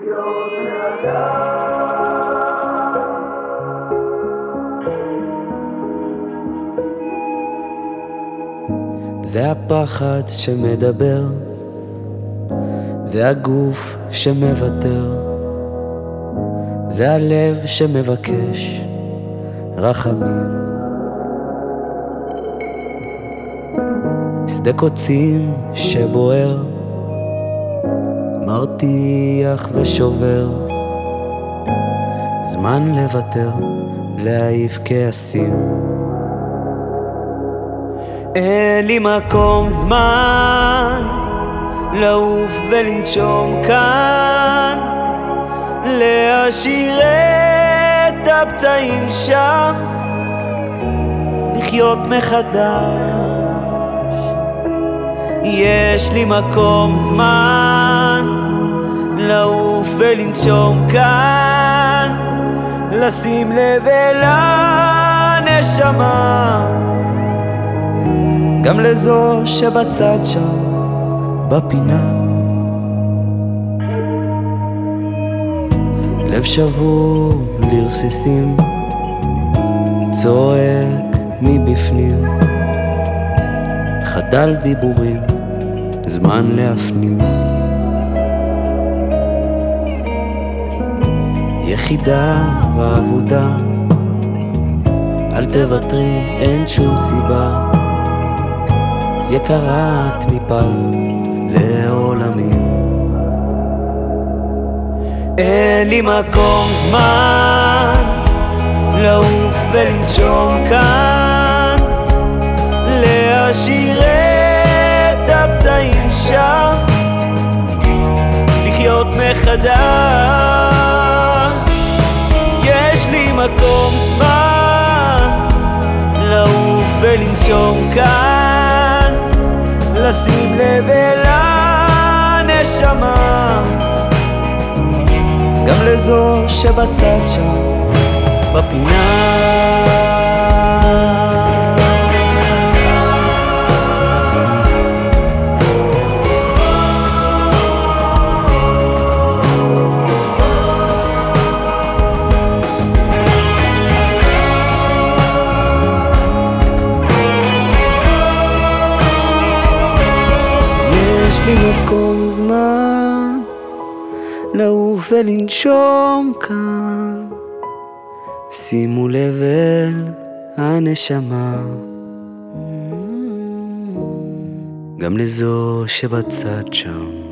זה הפחד שמדבר, זה הגוף שמוותר, זה הלב שמבקש רחמים. שדה קוצים שבוער, מרתיח ושובר, זמן לוותר, להעיף כעסים. אין לי מקום זמן לעוף ולנשום כאן להשאיר את הפצעים שם לחיות מחדש יש לי מקום זמן לעוף ולנשום כאן לשים לב אל הנשמה גם לזו שבצד שם, בפינה. לב שבור לרסיסים, צועק מבפנים, חדל דיבורים, זמן להפנים. יחידה ואבודה, אל תוותרי, אין שום סיבה. יקרת מפז לעולמים. אין לי מקום זמן לעוף ולנשום כאן, להשאיר את הפצעים שם, לחיות מחדש. מקום זמן לעוף ולנשום כאן לשים לב אל הנשמה. גם לזו שבצד שם בפינה מקום זמן לעוף ולנשום כאן. שימו לב אל הנשמה. גם לזו שבצד שם